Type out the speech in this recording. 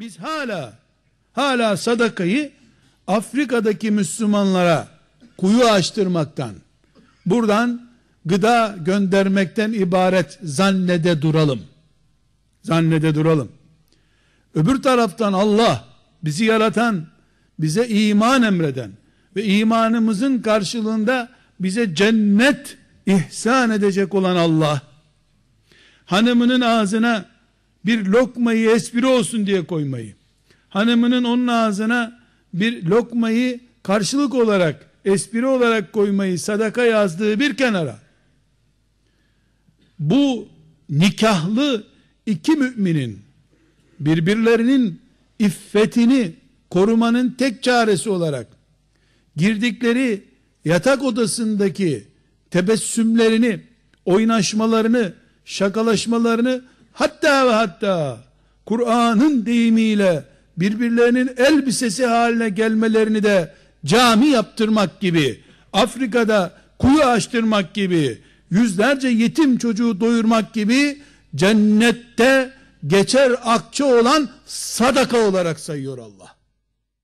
Biz hala hala sadakayı Afrika'daki Müslümanlara kuyu açtırmaktan, buradan gıda göndermekten ibaret zannede duralım. Zannede duralım. Öbür taraftan Allah bizi yaratan, bize iman emreden ve imanımızın karşılığında bize cennet ihsan edecek olan Allah hanımının ağzına bir lokmayı espri olsun diye koymayı. Hanımının onun ağzına bir lokmayı karşılık olarak espri olarak koymayı sadaka yazdığı bir kenara. Bu nikahlı iki müminin birbirlerinin iffetini korumanın tek çaresi olarak girdikleri yatak odasındaki tebessümlerini, oynaşmalarını, şakalaşmalarını hatta ve hatta Kur'an'ın deyimiyle birbirlerinin elbisesi haline gelmelerini de cami yaptırmak gibi, Afrika'da kuyu açtırmak gibi, yüzlerce yetim çocuğu doyurmak gibi cennette geçer akçe olan sadaka olarak sayıyor Allah.